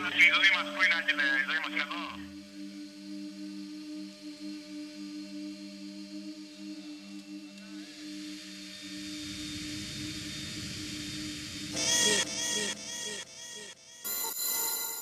conocido